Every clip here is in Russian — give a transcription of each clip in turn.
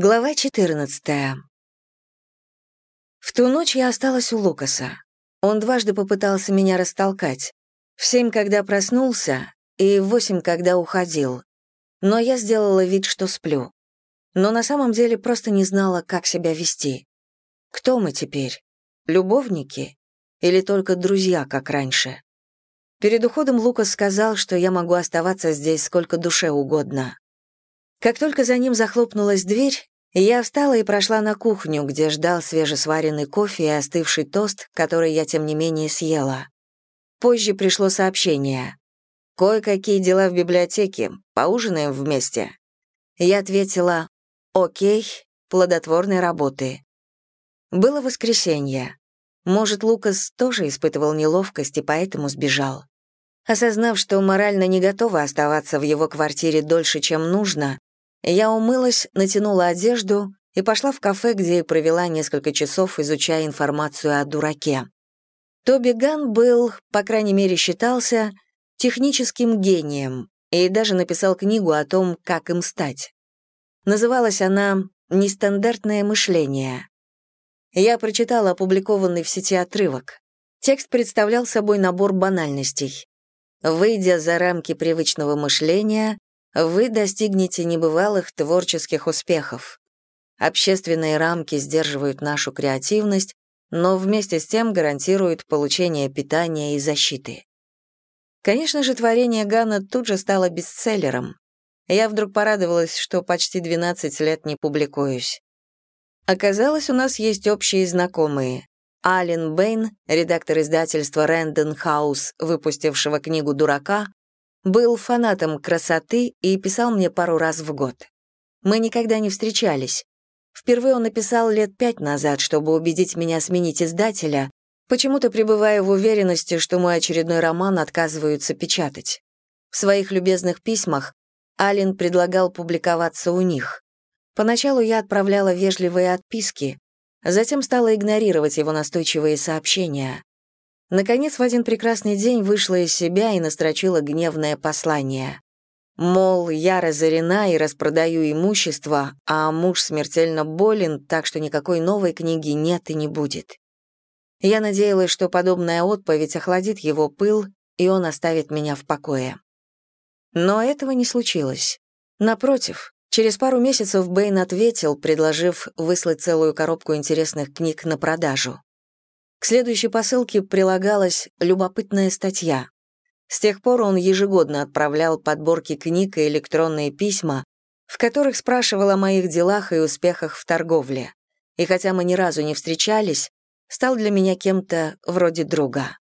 Глава 14. В ту ночь я осталась у Лукаса. Он дважды попытался меня растолкать. В семь, когда проснулся, и в восемь, когда уходил. Но я сделала вид, что сплю. Но на самом деле просто не знала, как себя вести. Кто мы теперь? Любовники? Или только друзья, как раньше? Перед уходом Лукас сказал, что я могу оставаться здесь сколько душе угодно. Как только за ним захлопнулась дверь, я встала и прошла на кухню, где ждал свежесваренный кофе и остывший тост, который я, тем не менее, съела. Позже пришло сообщение. «Кое-какие дела в библиотеке. Поужинаем вместе». Я ответила «Окей, плодотворной работы». Было воскресенье. Может, Лукас тоже испытывал неловкость и поэтому сбежал. Осознав, что морально не готова оставаться в его квартире дольше, чем нужно, я умылась, натянула одежду и пошла в кафе, где и провела несколько часов, изучая информацию о дураке. Тоби Ган был, по крайней мере считался, техническим гением и даже написал книгу о том, как им стать. Называлась она «Нестандартное мышление». Я прочитала опубликованный в сети отрывок. Текст представлял собой набор банальностей. Выйдя за рамки привычного мышления, вы достигнете небывалых творческих успехов. Общественные рамки сдерживают нашу креативность, но вместе с тем гарантируют получение питания и защиты. Конечно же, творение Гана тут же стало бестселлером. Я вдруг порадовалась, что почти 12 лет не публикуюсь. Оказалось, у нас есть общие знакомые. Ален Бэйн, редактор издательства Рэндон Хаус, выпустившего книгу «Дурака», был фанатом красоты и писал мне пару раз в год. Мы никогда не встречались. Впервые он написал лет пять назад, чтобы убедить меня сменить издателя, почему-то пребывая в уверенности, что мой очередной роман отказываются печатать. В своих любезных письмах Алин предлагал публиковаться у них. Поначалу я отправляла вежливые отписки, затем стала игнорировать его настойчивые сообщения. Наконец, в один прекрасный день вышла из себя и настрочила гневное послание. Мол, я разорена и распродаю имущество, а муж смертельно болен, так что никакой новой книги нет и не будет. Я надеялась, что подобная отповедь охладит его пыл, и он оставит меня в покое. Но этого не случилось. Напротив, через пару месяцев Бэйн ответил, предложив выслать целую коробку интересных книг на продажу. К следующей посылке прилагалась любопытная статья. С тех пор он ежегодно отправлял подборки книг и электронные письма, в которых спрашивал о моих делах и успехах в торговле. И хотя мы ни разу не встречались, стал для меня кем-то вроде друга.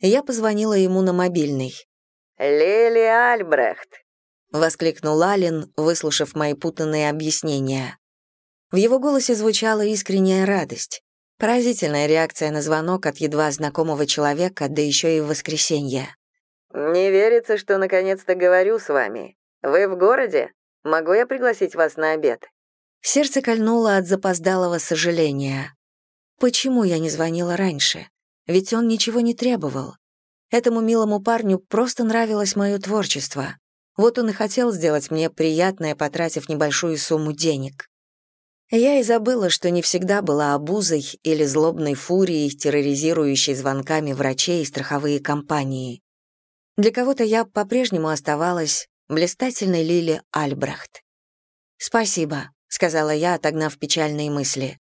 Я позвонила ему на мобильный. «Лили Альбрехт», — воскликнул Ален, выслушав мои путанные объяснения. В его голосе звучала искренняя радость. Поразительная реакция на звонок от едва знакомого человека, да еще и в воскресенье. «Не верится, что наконец-то говорю с вами. Вы в городе? Могу я пригласить вас на обед?» Сердце кольнуло от запоздалого сожаления. Почему я не звонила раньше? Ведь он ничего не требовал. Этому милому парню просто нравилось мое творчество. Вот он и хотел сделать мне приятное, потратив небольшую сумму денег. Я и забыла, что не всегда была обузой или злобной фурией, терроризирующей звонками врачей и страховые компании. Для кого-то я по-прежнему оставалась блистательной Лили Альбрехт. «Спасибо», — сказала я, отогнав печальные мысли.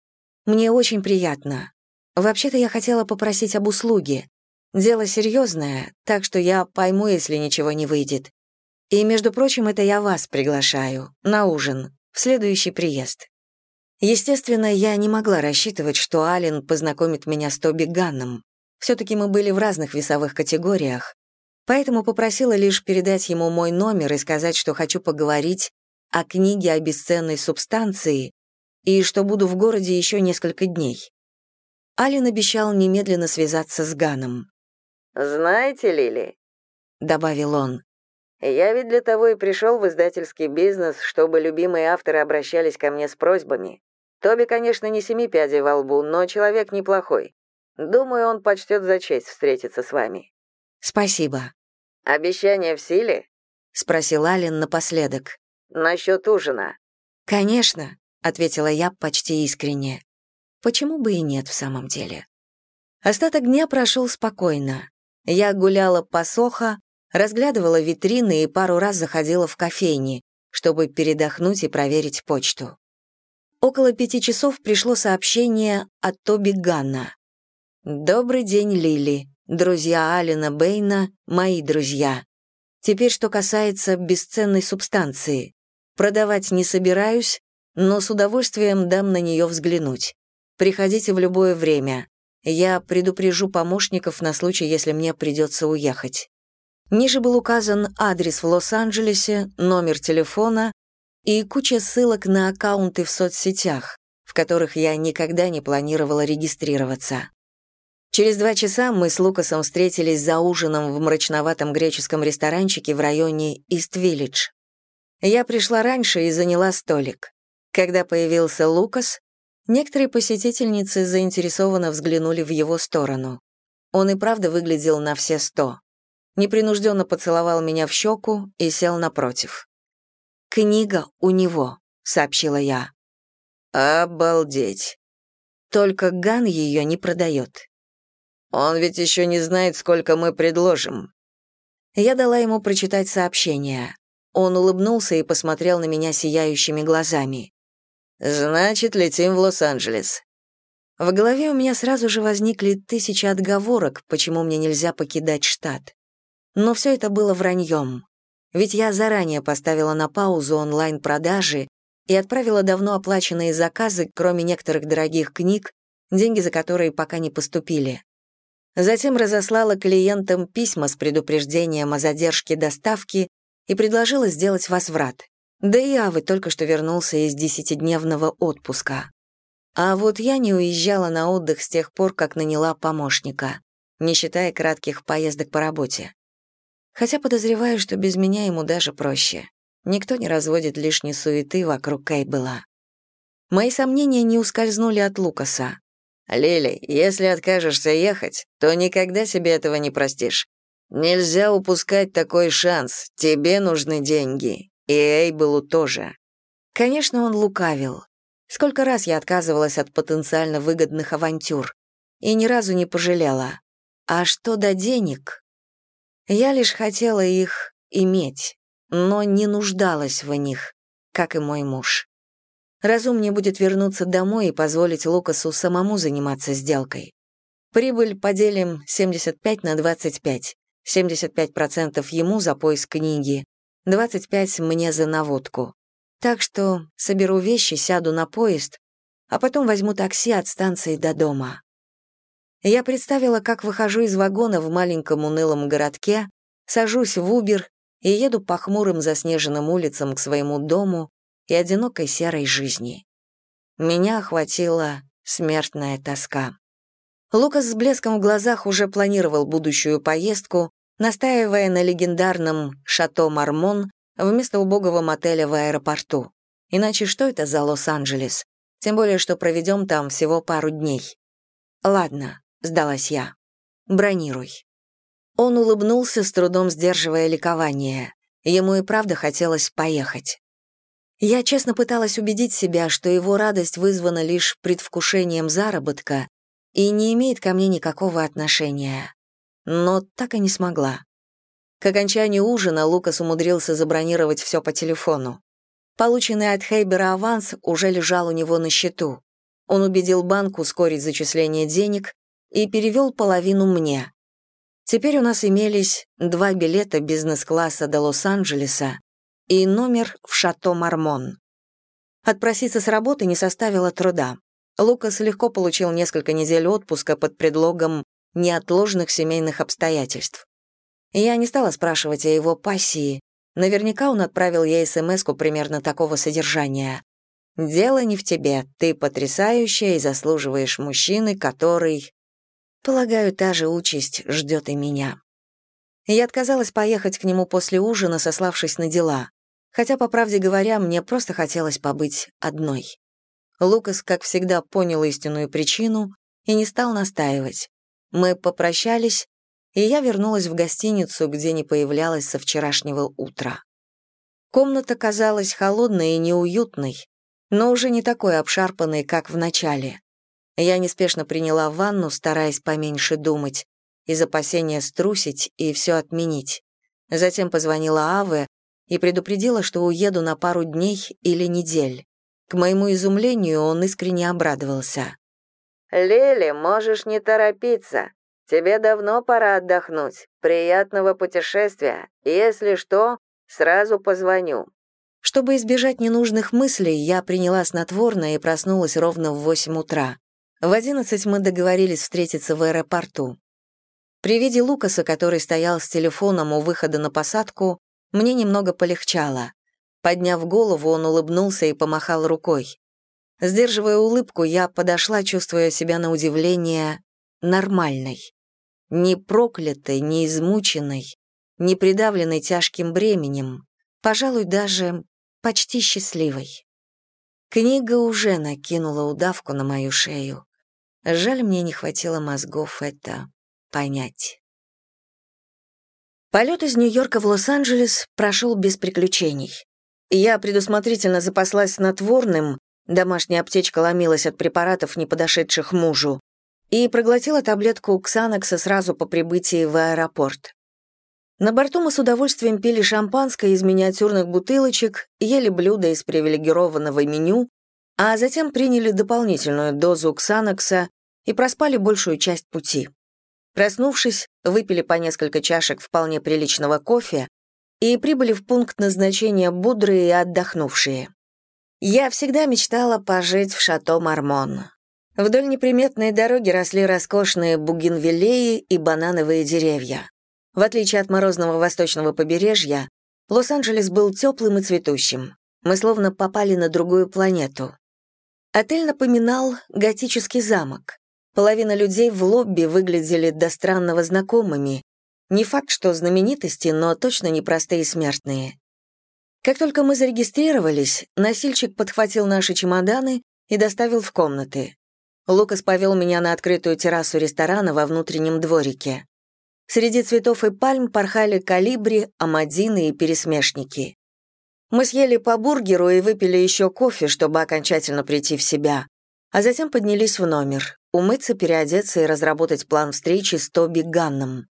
«Мне очень приятно. Вообще-то я хотела попросить об услуге. Дело серьезное, так что я пойму, если ничего не выйдет. И, между прочим, это я вас приглашаю, на ужин, в следующий приезд». Естественно, я не могла рассчитывать, что Ален познакомит меня с Тоби Ганном. Все-таки мы были в разных весовых категориях, поэтому попросила лишь передать ему мой номер и сказать, что хочу поговорить о книге о бесценной субстанции и что буду в городе еще несколько дней. Ален обещал немедленно связаться с Ганом. «Знаете, Лили», — добавил он, «я ведь для того и пришел в издательский бизнес, чтобы любимые авторы обращались ко мне с просьбами. Тоби, конечно, не семи пядей во лбу, но человек неплохой. Думаю, он почтет за честь встретиться с вами». «Спасибо». «Обещание в силе?» — спросил Ален напоследок. «Насчет ужина». «Конечно», — ответила я почти искренне. Почему бы и нет в самом деле? Остаток дня прошел спокойно. Я гуляла по Сохо, разглядывала витрины и пару раз заходила в кофейни, чтобы передохнуть и проверить почту. Около пяти часов пришло сообщение от Тоби Ганна. «Добрый день, Лили. Друзья Алина Бэйна — мои друзья. Теперь, что касается бесценной субстанции. Продавать не собираюсь, но с удовольствием дам на нее взглянуть. Приходите в любое время. Я предупрежу помощников на случай, если мне придется уехать. Ниже был указан адрес в Лос-Анджелесе, номер телефона и куча ссылок на аккаунты в соцсетях, в которых я никогда не планировала регистрироваться. Через два часа мы с Лукасом встретились за ужином в мрачноватом греческом ресторанчике в районе Ист-Виллидж. Я пришла раньше и заняла столик. Когда появился Лукас, некоторые посетительницы заинтересованно взглянули в его сторону. Он и правда выглядел на все сто. Непринужденно поцеловал меня в щеку и сел напротив. «Книга у него», — сообщила я. «Обалдеть!» Только Ган ее не продает. Он ведь еще не знает, сколько мы предложим». Я дала ему прочитать сообщение. Он улыбнулся и посмотрел на меня сияющими глазами. «Значит, летим в Лос-Анджелес». В голове у меня сразу же возникли тысячи отговорок, почему мне нельзя покидать штат. Но все это было враньем. Ведь я заранее поставила на паузу онлайн-продажи и отправила давно оплаченные заказы, кроме некоторых дорогих книг, деньги за которые пока не поступили. Затем разослала клиентам письма с предупреждением о задержке доставки и предложила сделать возврат. Да и Авы только что вернулся из десятидневного отпуска. А вот я не уезжала на отдых с тех пор, как наняла помощника, не считая кратких поездок по работе. Хотя подозреваю, что без меня ему даже проще. Никто не разводит лишней суеты вокруг Кейбела. Мои сомнения не ускользнули от Лукаса. «Лили, если откажешься ехать, то никогда себе этого не простишь. Нельзя упускать такой шанс, тебе нужны деньги. И Эйбелу тоже». Конечно, он лукавил. Сколько раз я отказывалась от потенциально выгодных авантюр. И ни разу не пожалела. А что до денег? Я лишь хотела их иметь, но не нуждалась в них, как и мой муж. Разумнее будет вернуться домой и позволить Лукасу самому заниматься сделкой. Прибыль поделим 75 на 25. 75% ему за поиск книги, 25% мне за наводку. Так что соберу вещи, сяду на поезд, а потом возьму такси от станции до дома. Я представила, как выхожу из вагона в маленьком унылом городке, сажусь в Убер и еду по хмурым заснеженным улицам к своему дому и одинокой серой жизни. Меня охватила смертная тоска. Лукас с блеском в глазах уже планировал будущую поездку, настаивая на легендарном «Шато Мармон» вместо убогого мотеля в аэропорту. Иначе что это за Лос-Анджелес? Тем более, что проведем там всего пару дней. Ладно, — сдалась я. «Бронируй». Он улыбнулся, с трудом сдерживая ликование. Ему и правда хотелось поехать. Я честно пыталась убедить себя, что его радость вызвана лишь предвкушением заработка и не имеет ко мне никакого отношения. Но так и не смогла. К окончанию ужина Лукас умудрился забронировать все по телефону. Полученный от Хейбера аванс уже лежал у него на счету. Он убедил банк ускорить зачисление денег, и перевел половину мне. Теперь у нас имелись два билета бизнес-класса до Лос-Анджелеса и номер в Шато Мармон. Отпроситься с работы не составило труда. Лукас легко получил несколько недель отпуска под предлогом неотложных семейных обстоятельств. Я не стала спрашивать о его пассии. Наверняка он отправил ей смс примерно такого содержания. «Дело не в тебе. Ты потрясающая и заслуживаешь мужчины, который...» Полагаю, та же участь ждет и меня. Я отказалась поехать к нему после ужина, сославшись на дела. Хотя, по правде говоря, мне просто хотелось побыть одной. Лукас, как всегда, понял истинную причину и не стал настаивать. Мы попрощались, и я вернулась в гостиницу, где не появлялась со вчерашнего утра. Комната казалась холодной и неуютной, но уже не такой обшарпанный, как в начале. Я неспешно приняла ванну, стараясь поменьше думать, из опасения струсить и все отменить. Затем позвонила Аве и предупредила, что уеду на пару дней или недель. К моему изумлению он искренне обрадовался. «Лили, можешь не торопиться. Тебе давно пора отдохнуть. Приятного путешествия. Если что, сразу позвоню». Чтобы избежать ненужных мыслей, я приняла снотворное и проснулась ровно в 8 утра. В 11 мы договорились встретиться в аэропорту. При виде Лукаса, который стоял с телефоном у выхода на посадку, мне немного полегчало. Подняв голову, он улыбнулся и помахал рукой. Сдерживая улыбку, я подошла, чувствуя себя на удивление нормальной. Не проклятой, не измученной, не придавленной тяжким бременем, пожалуй, даже почти счастливой. Книга уже накинула удавку на мою шею. Жаль, мне не хватило мозгов это понять. Полет из Нью-Йорка в Лос-Анджелес прошел без приключений. Я предусмотрительно запаслась снотворным, домашняя аптечка ломилась от препаратов, не подошедших мужу, и проглотила таблетку Ксанокса сразу по прибытии в аэропорт. На борту мы с удовольствием пили шампанское из миниатюрных бутылочек, ели блюда из привилегированного меню, а затем приняли дополнительную дозу Ксанокса и проспали большую часть пути. Проснувшись, выпили по несколько чашек вполне приличного кофе и прибыли в пункт назначения бодрые и отдохнувшие. Я всегда мечтала пожить в шато Мармон. Вдоль неприметной дороги росли роскошные бугенвиллеи и банановые деревья. В отличие от морозного восточного побережья, Лос-Анджелес был теплым и цветущим. Мы словно попали на другую планету. Отель напоминал готический замок. Половина людей в лобби выглядели до странного знакомыми. Не факт, что знаменитости, но точно непростые смертные. Как только мы зарегистрировались, носильщик подхватил наши чемоданы и доставил в комнаты. Лукас повел меня на открытую террасу ресторана во внутреннем дворике. Среди цветов и пальм порхали калибри, амадины и пересмешники. Мы съели по бургеру и выпили еще кофе, чтобы окончательно прийти в себя, а затем поднялись в номер, умыться, переодеться и разработать план встречи с Тоби Ганном.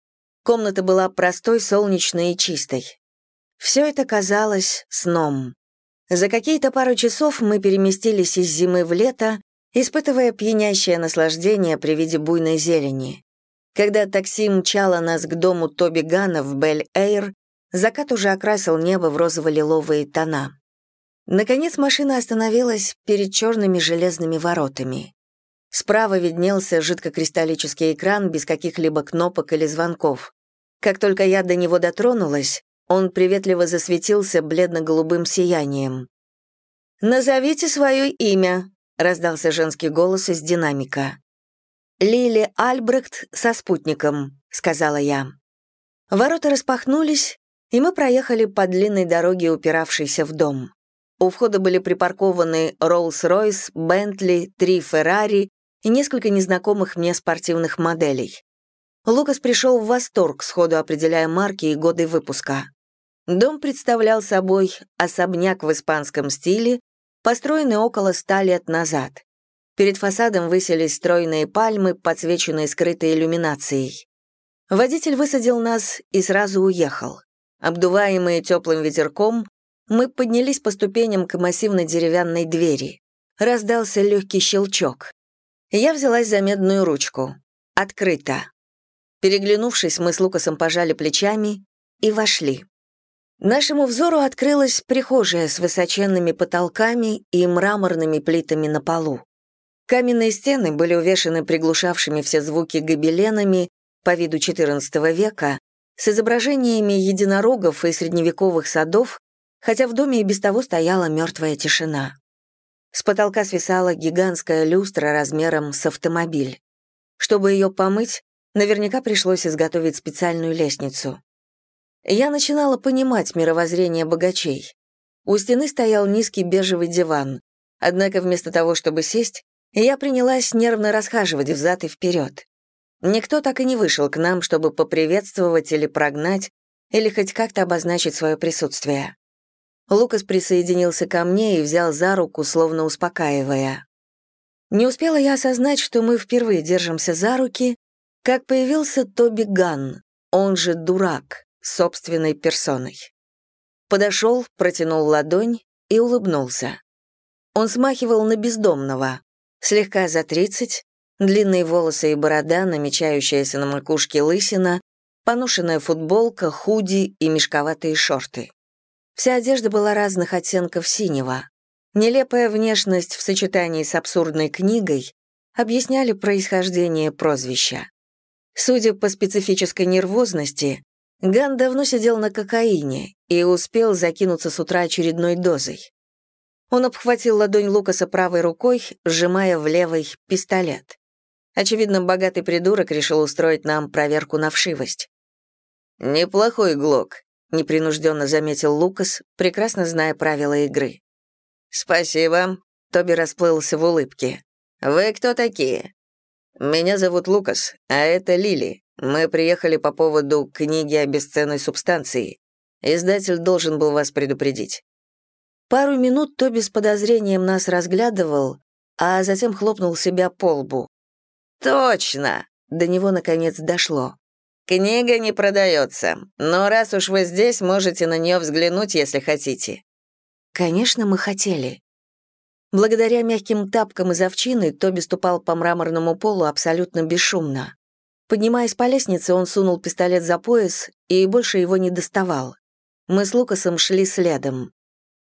Комната была простой, солнечной и чистой. Все это казалось сном. За какие-то пару часов мы переместились из зимы в лето испытывая пьянящее наслаждение при виде буйной зелени. Когда такси мчало нас к дому Тоби Гана в Бель-Эйр, закат уже окрасил небо в розово-лиловые тона. Наконец машина остановилась перед черными железными воротами. Справа виднелся жидкокристаллический экран без каких-либо кнопок или звонков. Как только я до него дотронулась, он приветливо засветился бледно-голубым сиянием. «Назовите свое имя», раздался женский голос из динамика. «Лили Альбрехт со спутником», — сказала я. Ворота распахнулись, и мы проехали по длинной дороге, упиравшейся в дом. У входа были припаркованы Роллс-Ройс, Бентли, три Феррари и несколько незнакомых мне спортивных моделей. Лукас пришел в восторг, сходу определяя марки и годы выпуска. Дом представлял собой особняк в испанском стиле построенный около ста лет назад. Перед фасадом высились стройные пальмы, подсвеченные скрытой иллюминацией. Водитель высадил нас и сразу уехал. Обдуваемые теплым ветерком, мы поднялись по ступеням к массивной деревянной двери. Раздался легкий щелчок. Я взялась за медную ручку. Открыто. Переглянувшись, мы с Лукасом пожали плечами и вошли. Нашему взору открылась прихожая с высоченными потолками и мраморными плитами на полу. Каменные стены были увешаны приглушавшими все звуки гобеленами по виду XIV века с изображениями единорогов и средневековых садов, хотя в доме и без того стояла мертвая тишина. С потолка свисала гигантская люстра размером с автомобиль. Чтобы ее помыть, наверняка пришлось изготовить специальную лестницу. Я начинала понимать мировоззрение богачей. У стены стоял низкий бежевый диван, однако вместо того, чтобы сесть, я принялась нервно расхаживать взад и вперед. Никто так и не вышел к нам, чтобы поприветствовать или прогнать, или хоть как-то обозначить свое присутствие. Лукас присоединился ко мне и взял за руку, словно успокаивая. Не успела я осознать, что мы впервые держимся за руки, как появился Тоби Ган, он же дурак, собственной персоной. Подошел, протянул ладонь и улыбнулся. Он смахивал на бездомного, слегка за тридцать, длинные волосы и борода, намечающаяся на макушке лысина, поношенная футболка, худи и мешковатые шорты. Вся одежда была разных оттенков синего. Нелепая внешность в сочетании с абсурдной книгой объясняли происхождение прозвища. Судя по специфической нервозности, Ган давно сидел на кокаине и успел закинуться с утра очередной дозой. Он обхватил ладонь Лукаса правой рукой, сжимая в левой пистолет. Очевидно, богатый придурок решил устроить нам проверку на вшивость. «Неплохой глок», — непринужденно заметил Лукас, прекрасно зная правила игры. «Спасибо», — Тоби расплылся в улыбке. «Вы кто такие?» «Меня зовут Лукас, а это Лили. Мы приехали по поводу книги о бесценной субстанции. Издатель должен был вас предупредить». Пару минут Тоби с подозрением нас разглядывал, а затем хлопнул себя по лбу. «Точно!» — до него наконец дошло. «Книга не продается, но раз уж вы здесь, можете на нее взглянуть, если хотите». Конечно, мы хотели. Благодаря мягким тапкам из овчины Тоби ступал по мраморному полу абсолютно бесшумно. Поднимаясь по лестнице, он сунул пистолет за пояс и больше его не доставал. Мы с Лукасом шли следом.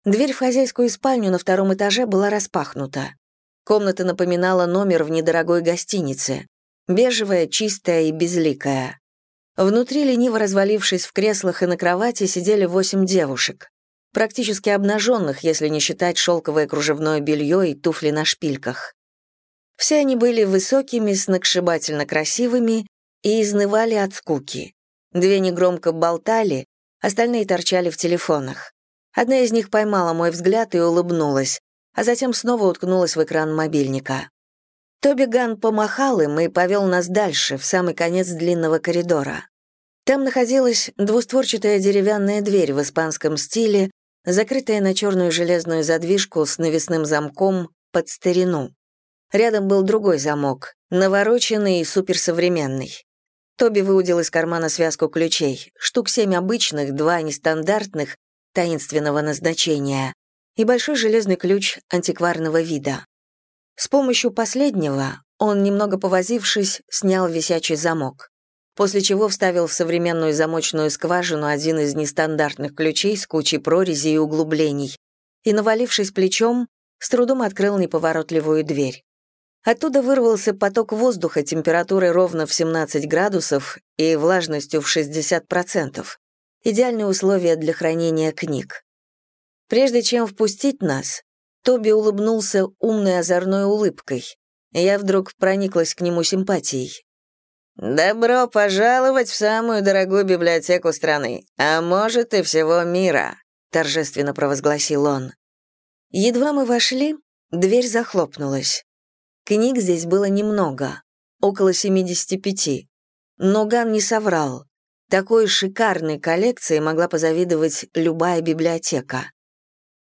Дверь в хозяйскую спальню на втором этаже была распахнута. Комната напоминала номер в недорогой гостинице. Бежевая, чистая и безликая. Внутри, лениво развалившись в креслах и на кровати, сидели восемь девушек. Практически обнаженных, если не считать шелковое кружевное белье и туфли на шпильках. Все они были высокими, сногсшибательно красивыми и изнывали от скуки. Две негромко болтали, остальные торчали в телефонах. Одна из них поймала мой взгляд и улыбнулась а затем снова уткнулась в экран мобильника. Тоби Ган помахал им и повел нас дальше, в самый конец длинного коридора. Там находилась двустворчатая деревянная дверь в испанском стиле, закрытая на черную железную задвижку с навесным замком под старину. Рядом был другой замок, навороченный и суперсовременный. Тоби выудил из кармана связку ключей, штук семь обычных, два нестандартных, таинственного назначения, и большой железный ключ антикварного вида. С помощью последнего он, немного повозившись, снял висячий замок, после чего вставил в современную замочную скважину один из нестандартных ключей с кучей прорезей и углублений и, навалившись плечом, с трудом открыл неповоротливую дверь. Оттуда вырвался поток воздуха температурой ровно в 17 градусов и влажностью в 60%. Идеальные условия для хранения книг. Прежде чем впустить нас, Тоби улыбнулся умной озорной улыбкой. Я вдруг прониклась к нему симпатией. «Добро пожаловать в самую дорогую библиотеку страны, а может и всего мира», торжественно провозгласил он. Едва мы вошли, дверь захлопнулась. Книг здесь было немного, около 75. Но Ган не соврал. Такой шикарной коллекции могла позавидовать любая библиотека.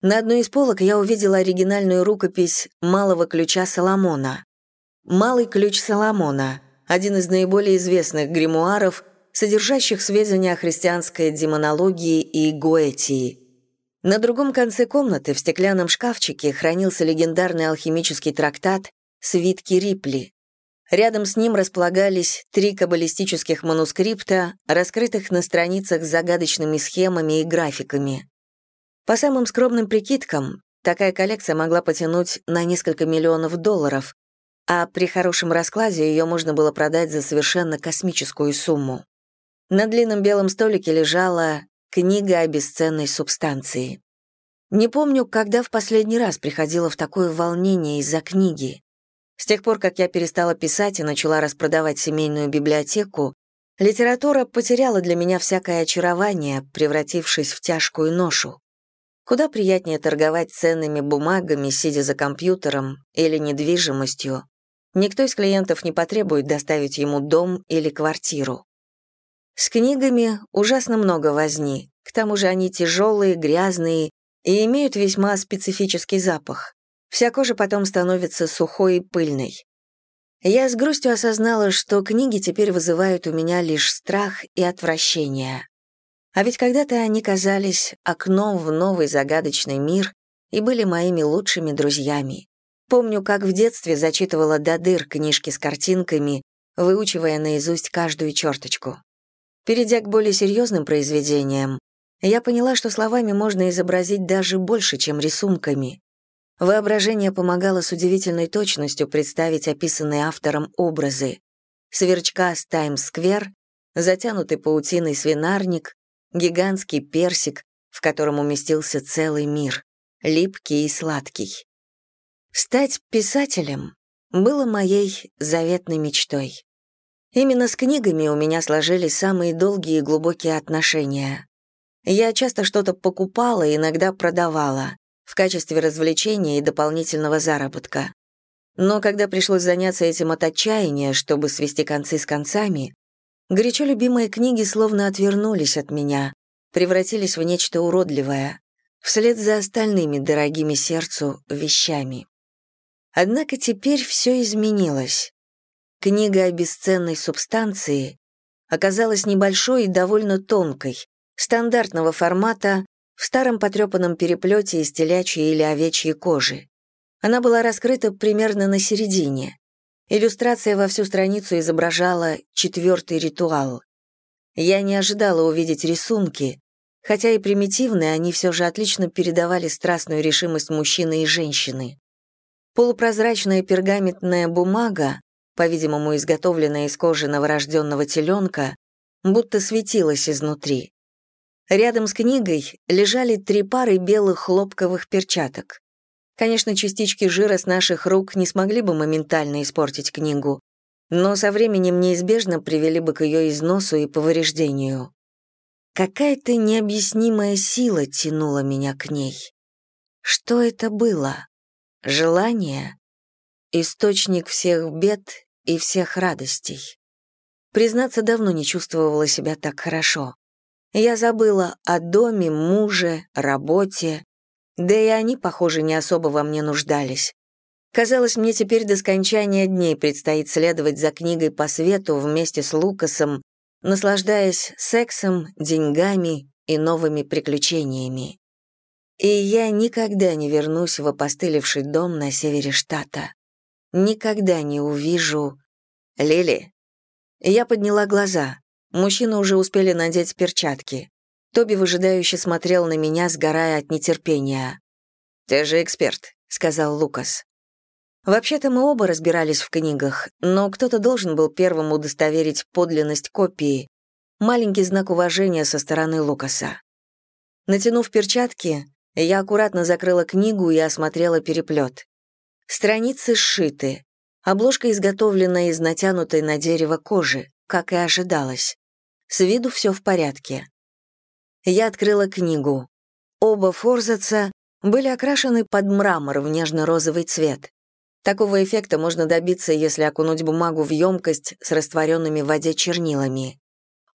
На одной из полок я увидела оригинальную рукопись «Малого ключа Соломона». «Малый ключ Соломона» — один из наиболее известных гримуаров, содержащих сведения о христианской демонологии и гоэтии. На другом конце комнаты в стеклянном шкафчике хранился легендарный алхимический трактат «Свитки Рипли». Рядом с ним располагались три каббалистических манускрипта, раскрытых на страницах с загадочными схемами и графиками. По самым скромным прикидкам, такая коллекция могла потянуть на несколько миллионов долларов, а при хорошем раскладе ее можно было продать за совершенно космическую сумму. На длинном белом столике лежала книга о бесценной субстанции. Не помню, когда в последний раз приходила в такое волнение из-за книги. С тех пор, как я перестала писать и начала распродавать семейную библиотеку, литература потеряла для меня всякое очарование, превратившись в тяжкую ношу. Куда приятнее торговать ценными бумагами, сидя за компьютером или недвижимостью. Никто из клиентов не потребует доставить ему дом или квартиру. С книгами ужасно много возни, к тому же они тяжелые, грязные и имеют весьма специфический запах. Вся кожа потом становится сухой и пыльной. Я с грустью осознала, что книги теперь вызывают у меня лишь страх и отвращение. А ведь когда-то они казались окном в новый загадочный мир и были моими лучшими друзьями. Помню, как в детстве зачитывала до дыр книжки с картинками, выучивая наизусть каждую черточку. Перейдя к более серьезным произведениям, я поняла, что словами можно изобразить даже больше, чем рисунками. Воображение помогало с удивительной точностью представить описанные автором образы. Сверчка с Таймс-сквер, затянутый паутиной свинарник, гигантский персик, в котором уместился целый мир, липкий и сладкий. Стать писателем было моей заветной мечтой. Именно с книгами у меня сложились самые долгие и глубокие отношения. Я часто что-то покупала, иногда продавала, в качестве развлечения и дополнительного заработка. Но когда пришлось заняться этим от отчаяния, чтобы свести концы с концами, горячо любимые книги словно отвернулись от меня, превратились в нечто уродливое, вслед за остальными дорогими сердцу вещами. Однако теперь все изменилось. Книга о бесценной субстанции оказалась небольшой и довольно тонкой, стандартного формата, в старом потрепанном переплете из телячьей или овечьей кожи. Она была раскрыта примерно на середине. Иллюстрация во всю страницу изображала четвертый ритуал. Я не ожидала увидеть рисунки, хотя и примитивные, они все же отлично передавали страстную решимость мужчины и женщины. Полупрозрачная пергаментная бумага, по-видимому, изготовленная из кожи новорожденного теленка, будто светилась изнутри. Рядом с книгой лежали три пары белых хлопковых перчаток. Конечно, частички жира с наших рук не смогли бы моментально испортить книгу, но со временем неизбежно привели бы к ее износу и повреждению. Какая-то необъяснимая сила тянула меня к ней. Что это было? Желание? Источник всех бед и всех радостей. Признаться, давно не чувствовала себя так хорошо. Я забыла о доме, муже, работе, да и они, похоже, не особо во мне нуждались. Казалось, мне теперь до скончания дней предстоит следовать за книгой по свету вместе с Лукасом, наслаждаясь сексом, деньгами и новыми приключениями. И я никогда не вернусь в опостылевший дом на севере штата. Никогда не увижу... Лили. Я подняла глаза. Мужчины уже успели надеть перчатки. Тоби выжидающе смотрел на меня, сгорая от нетерпения. «Ты же эксперт», — сказал Лукас. Вообще-то мы оба разбирались в книгах, но кто-то должен был первым удостоверить подлинность копии. Маленький знак уважения со стороны Лукаса. Натянув перчатки, я аккуратно закрыла книгу и осмотрела переплет. Страницы сшиты. Обложка изготовлена из натянутой на дерево кожи, как и ожидалось. С виду все в порядке. Я открыла книгу. Оба форзаца были окрашены под мрамор в нежно-розовый цвет. Такого эффекта можно добиться, если окунуть бумагу в емкость с растворенными в воде чернилами.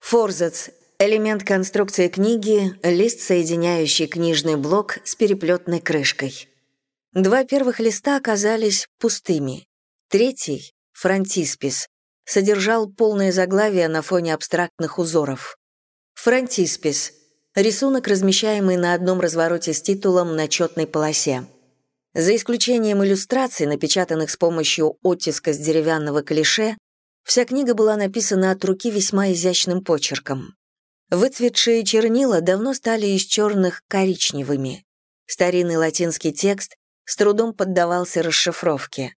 Форзац — элемент конструкции книги, лист, соединяющий книжный блок с переплетной крышкой. Два первых листа оказались пустыми. Третий — фронтиспис, содержал полное заглавие на фоне абстрактных узоров. Фронтиспис — рисунок, размещаемый на одном развороте с титулом на четной полосе. За исключением иллюстраций, напечатанных с помощью оттиска с деревянного клише, вся книга была написана от руки весьма изящным почерком. Выцветшие чернила давно стали из черных коричневыми. Старинный латинский текст с трудом поддавался расшифровке.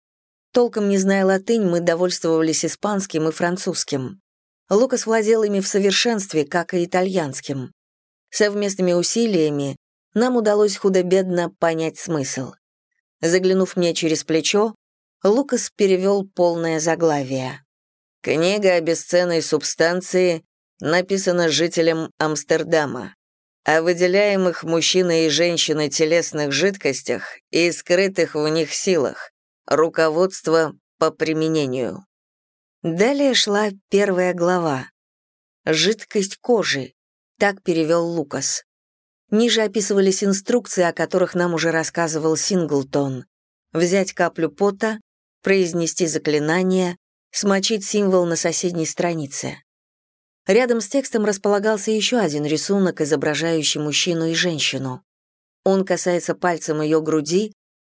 Толком не зная латынь, мы довольствовались испанским и французским. Лукас владел ими в совершенстве, как и итальянским. Совместными усилиями нам удалось худо-бедно понять смысл. Заглянув мне через плечо, Лукас перевел полное заглавие. «Книга о бесценной субстанции написана жителям Амстердама, о выделяемых мужчиной и женщиной телесных жидкостях и скрытых в них силах, Руководство по применению. Далее шла первая глава. «Жидкость кожи», так перевел Лукас. Ниже описывались инструкции, о которых нам уже рассказывал Синглтон. Взять каплю пота, произнести заклинание, смочить символ на соседней странице. Рядом с текстом располагался еще один рисунок, изображающий мужчину и женщину. Он касается пальцем ее груди,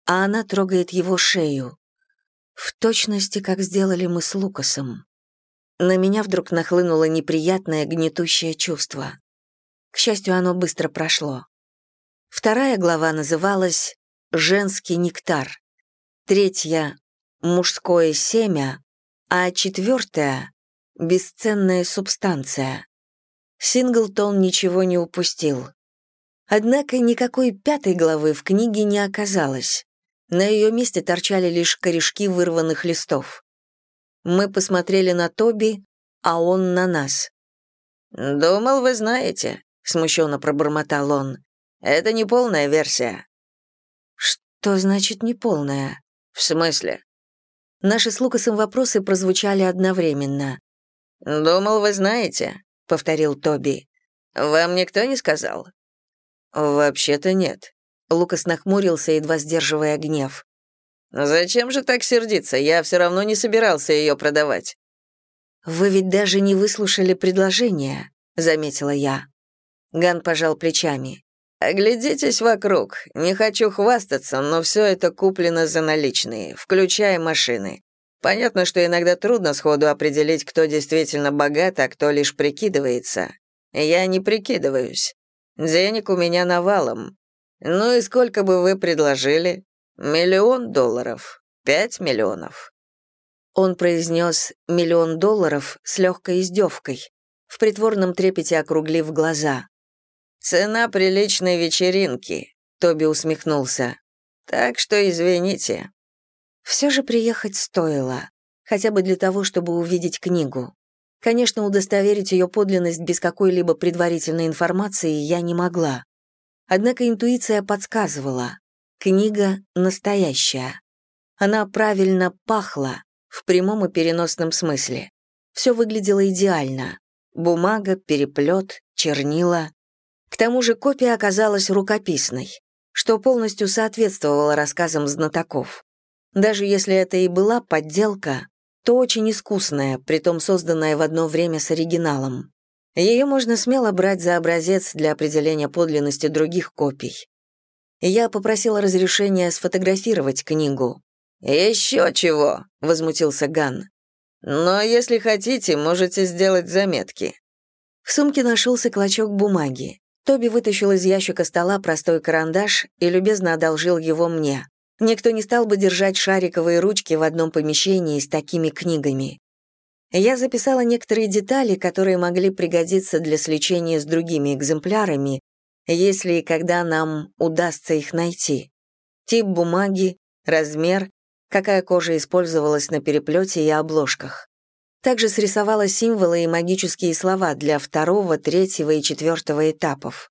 а она трогает его шею. В точности, как сделали мы с Лукасом. На меня вдруг нахлынуло неприятное гнетущее чувство. К счастью, оно быстро прошло. Вторая глава называлась «Женский нектар», третья «Мужское семя», а четвертая «Бесценная субстанция». Синглтон ничего не упустил. Однако никакой пятой главы в книге не оказалось. На ее месте торчали лишь корешки вырванных листов. Мы посмотрели на Тоби, а он на нас. «Думал, вы знаете», — смущенно пробормотал он. «Это не полная версия». «Что значит неполная?» «В смысле?» Наши с Лукасом вопросы прозвучали одновременно. «Думал, вы знаете», — повторил Тоби. «Вам никто не сказал?» «Вообще-то нет». Лукас нахмурился, едва сдерживая гнев. «Зачем же так сердиться? Я все равно не собирался ее продавать». «Вы ведь даже не выслушали предложение», — заметила я. Ган пожал плечами. «Оглядитесь вокруг. Не хочу хвастаться, но все это куплено за наличные, включая машины. Понятно, что иногда трудно сходу определить, кто действительно богат, а кто лишь прикидывается. Я не прикидываюсь. Денег у меня навалом. Ну и сколько бы вы предложили? Миллион долларов. Пять миллионов». Он произнес «миллион долларов» с легкой издевкой, в притворном трепете округлив глаза. «Цена приличной вечеринки», — Тоби усмехнулся. «Так что извините». Все же приехать стоило, хотя бы для того, чтобы увидеть книгу. Конечно, удостоверить ее подлинность без какой-либо предварительной информации я не могла. Однако интуиция подсказывала. Книга настоящая. Она правильно пахла, в прямом и переносном смысле. Все выглядело идеально. Бумага, переплет, чернила. К тому же копия оказалась рукописной, что полностью соответствовало рассказам знатоков. Даже если это и была подделка, то очень искусная, притом созданная в одно время с оригиналом. Ее можно смело брать за образец для определения подлинности других копий. Я попросила разрешения сфотографировать книгу. «Еще чего!» — возмутился Ган. «Но если хотите, можете сделать заметки». В сумке нашелся клочок бумаги. Тоби вытащил из ящика стола простой карандаш и любезно одолжил его мне. Никто не стал бы держать шариковые ручки в одном помещении с такими книгами. Я записала некоторые детали, которые могли пригодиться для сличения с другими экземплярами, если и когда нам удастся их найти. Тип бумаги, размер, какая кожа использовалась на переплете и обложках. Также срисовала символы и магические слова для второго, третьего и четвертого этапов.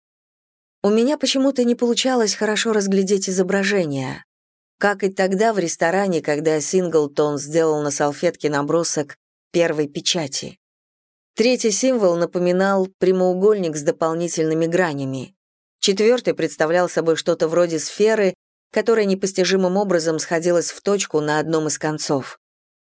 У меня почему-то не получалось хорошо разглядеть изображения, как и тогда в ресторане, когда Синглтон сделал на салфетке набросок первой печати. Третий символ напоминал прямоугольник с дополнительными гранями. Четвертый представлял собой что-то вроде сферы, которая непостижимым образом сходилась в точку на одном из концов.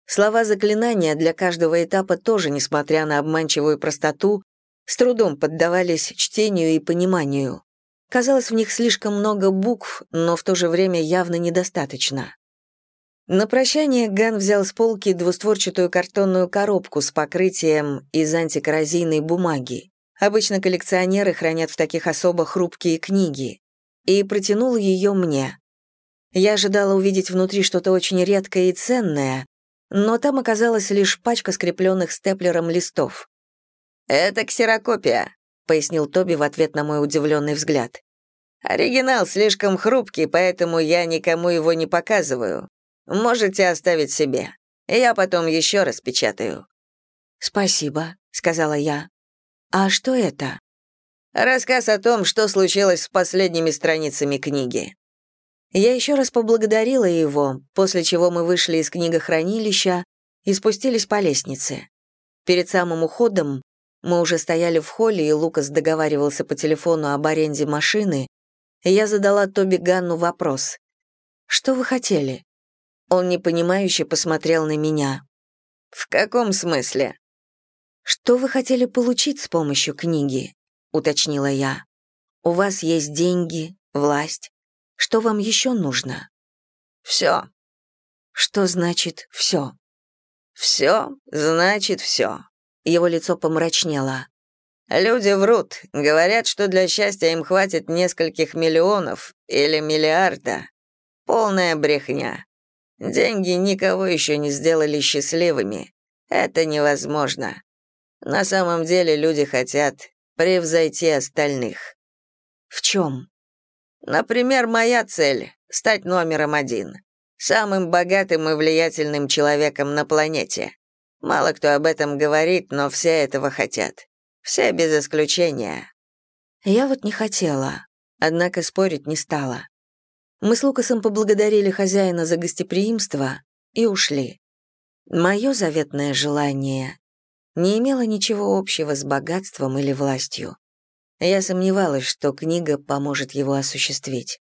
Слова заклинания для каждого этапа тоже, несмотря на обманчивую простоту, с трудом поддавались чтению и пониманию. Казалось, в них слишком много букв, но в то же время явно недостаточно. На прощание Ган взял с полки двустворчатую картонную коробку с покрытием из антикоррозийной бумаги. Обычно коллекционеры хранят в таких особо хрупкие книги. И протянул ее мне. Я ожидала увидеть внутри что-то очень редкое и ценное, но там оказалась лишь пачка скрепленных степлером листов. «Это ксерокопия», — пояснил Тоби в ответ на мой удивленный взгляд. «Оригинал слишком хрупкий, поэтому я никому его не показываю. Можете оставить себе. Я потом еще раз печатаю». «Спасибо», — сказала я. «А что это?» «Рассказ о том, что случилось с последними страницами книги. Я еще раз поблагодарила его, после чего мы вышли из книгохранилища и спустились по лестнице. Перед самым уходом Мы уже стояли в холле, и Лукас договаривался по телефону об аренде машины, и я задала Тоби Ганну вопрос. «Что вы хотели?» Он непонимающе посмотрел на меня. «В каком смысле?» «Что вы хотели получить с помощью книги?» — уточнила я. «У вас есть деньги, власть. Что вам еще нужно?» «Все». «Что значит «все»?» «Все значит все». Его лицо помрачнело. «Люди врут, говорят, что для счастья им хватит нескольких миллионов или миллиарда. Полная брехня. Деньги никого еще не сделали счастливыми. Это невозможно. На самом деле люди хотят превзойти остальных. В чем? Например, моя цель — стать номером один. Самым богатым и влиятельным человеком на планете. Мало кто об этом говорит, но все этого хотят. Все без исключения. Я вот не хотела, однако спорить не стала. Мы с Лукасом поблагодарили хозяина за гостеприимство и ушли. Мое заветное желание не имело ничего общего с богатством или властью. Я сомневалась, что книга поможет его осуществить.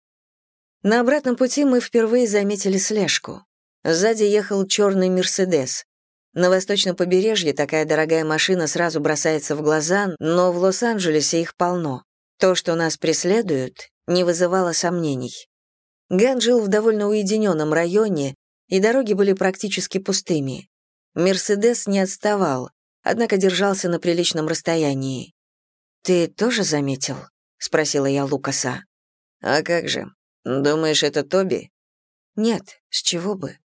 На обратном пути мы впервые заметили слежку. Сзади ехал черный «Мерседес». На восточном побережье такая дорогая машина сразу бросается в глаза, но в Лос-Анджелесе их полно. То, что нас преследуют, не вызывало сомнений. Ген жил в довольно уединенном районе, и дороги были практически пустыми. Мерседес не отставал, однако держался на приличном расстоянии. «Ты тоже заметил?» — спросила я Лукаса. «А как же? Думаешь, это Тоби?» «Нет, с чего бы?»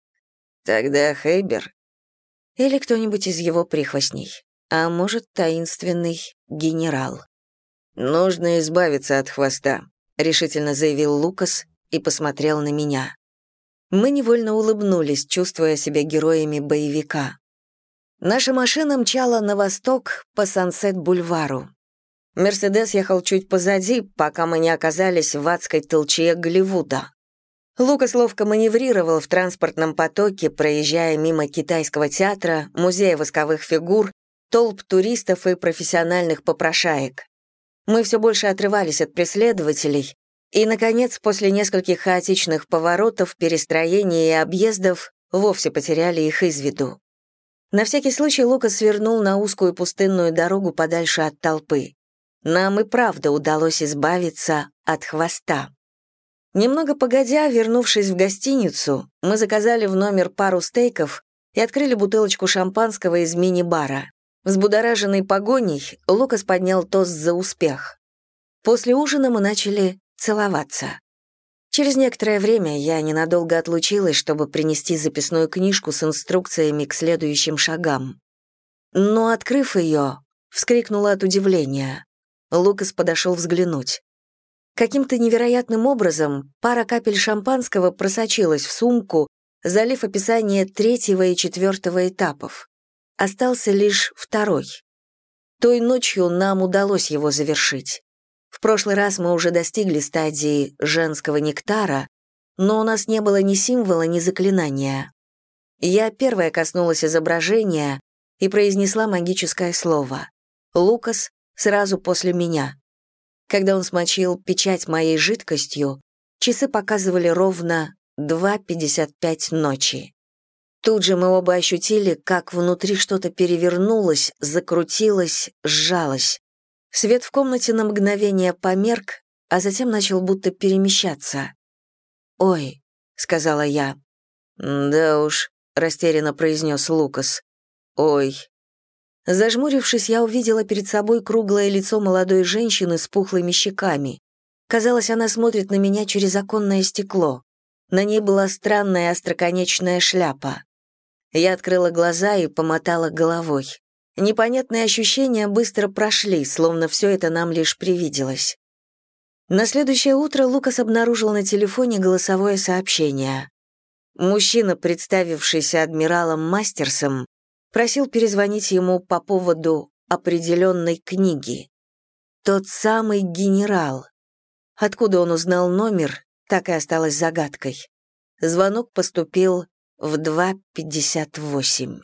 «Тогда Хейбер?» «Или кто-нибудь из его прихвостней. А может, таинственный генерал». «Нужно избавиться от хвоста», — решительно заявил Лукас, и посмотрел на меня. Мы невольно улыбнулись, чувствуя себя героями боевика. Наша машина мчала на восток по Сансет-бульвару. Мерседес ехал чуть позади, пока мы не оказались в адской толчье Голливуда. Лукас ловко маневрировал в транспортном потоке, проезжая мимо китайского театра, музея восковых фигур, толп туристов и профессиональных попрошаек. Мы все больше отрывались от преследователей, и, наконец, после нескольких хаотичных поворотов, перестроений и объездов, вовсе потеряли их из виду. На всякий случай Лукас свернул на узкую пустынную дорогу подальше от толпы. Нам и правда удалось избавиться от хвоста. Немного погодя, вернувшись в гостиницу, мы заказали в номер пару стейков и открыли бутылочку шампанского из мини-бара. Взбудораженный погоней, Лукас поднял тост за успех. После ужина мы начали целоваться. Через некоторое время я ненадолго отлучилась, чтобы принести записную книжку с инструкциями к следующим шагам. Но, открыв ее, вскрикнула от удивления. Лукас подошел взглянуть. Каким-то невероятным образом пара капель шампанского просочилась в сумку, залив описание третьего и четвертого этапов. Остался лишь второй. Той ночью нам удалось его завершить. В прошлый раз мы уже достигли стадии женского нектара, но у нас не было ни символа, ни заклинания. Я первая коснулась изображения и произнесла магическое слово. Лукас сразу после меня. Когда он смочил печать моей жидкостью, часы показывали ровно 2.55 ночи. Тут же мы оба ощутили, как внутри что-то перевернулось, закрутилось, сжалось. Свет в комнате на мгновение померк, а затем начал будто перемещаться. «Ой», — сказала я. «Да уж», — растерянно произнес Лукас. «Ой». Зажмурившись, я увидела перед собой круглое лицо молодой женщины с пухлыми щеками. Казалось, она смотрит на меня через оконное стекло. На ней была странная остроконечная шляпа. Я открыла глаза и помотала головой. Непонятные ощущения быстро прошли, словно все это нам лишь привиделось. На следующее утро Лукас обнаружил на телефоне голосовое сообщение. Мужчина, представившийся адмиралом Мастерсом, просил перезвонить ему по поводу определенной книги. Тот самый генерал. Откуда он узнал номер, так и осталось загадкой. Звонок поступил в 2.58.